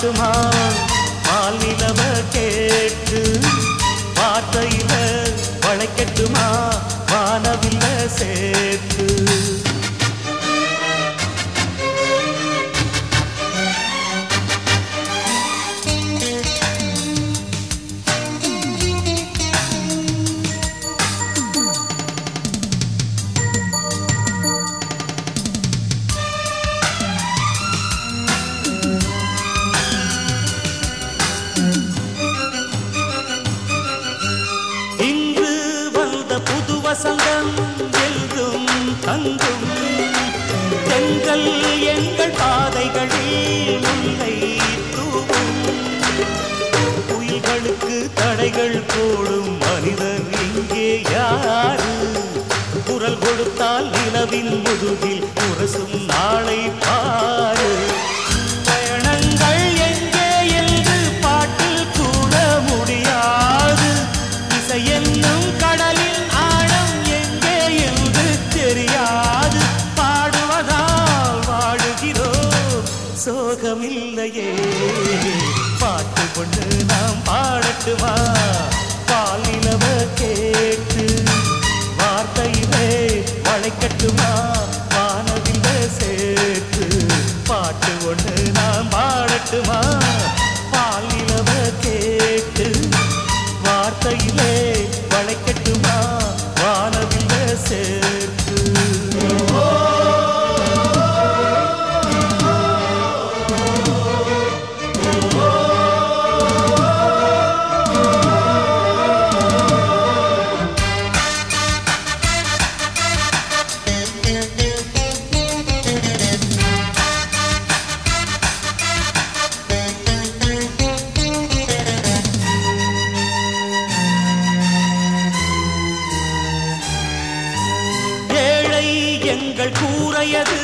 பாடட்டுமா பால் நிலவ கேட்டு வார்த்தையில வளைக்கட்டுமா? வானவில்ல சேர்த்து. வசந்தம் எல்லும் தந்தும். தெங்கள் எங்கள் பாதைகளில் முல்லை தூவும். புயல்களுக்கு தடைகள் போடும் மனிதர் இங்கே யாரு? குரல் கொடுத்தால் நிலவின் முதுகில் முரசும் நாளை பாரு. சோகமில்லையே. பாட்டு கொண்டு நாம் பாடட்டுமா? பாலிலவ கேட்டு வார்த்தையிலே வளைக்கட்டுமா? வானவில்ல சேர்த்து பாட்டு ஒன்று நாம் பாடட்டுமா? எங்கள் கூறையது